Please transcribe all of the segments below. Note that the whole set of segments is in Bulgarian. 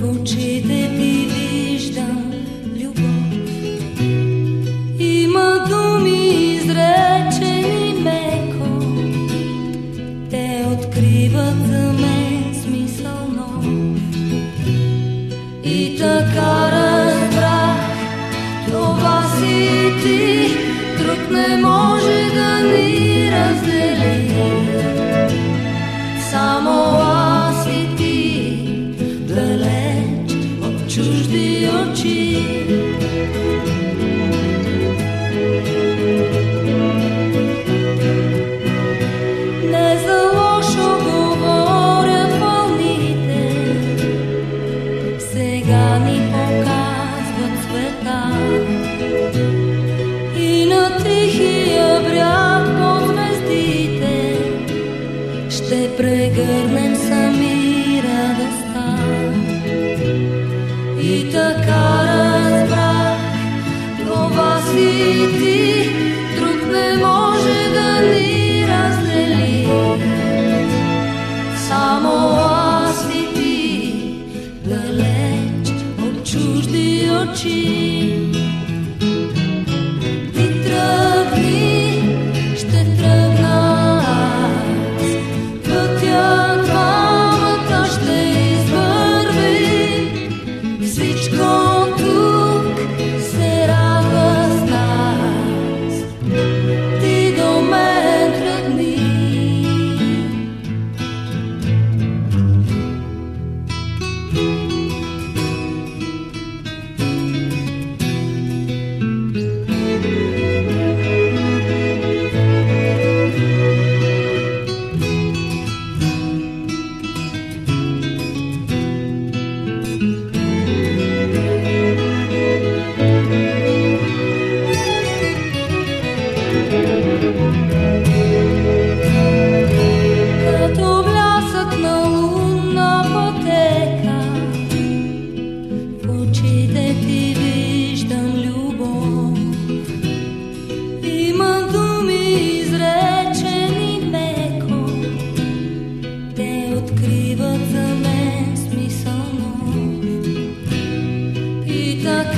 В очите ти виждам любов. Има думи изречени. Те откриват за смисъл. И така разбрах, това си ти. Не може да ни раздели. Само. очи. Не за лошо говоря вълните, сега ни показват света. И на тихия бряг ще прегърнем сами радостта. И така Труд не може да ни разнели, само си ти далеч от чужди очи.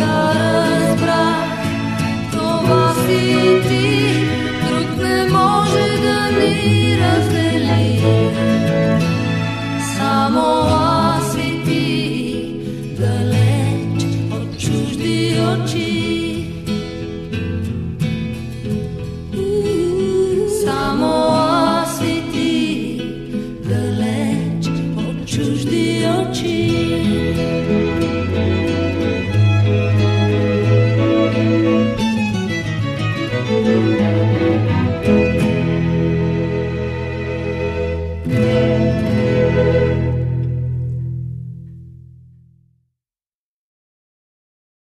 gotta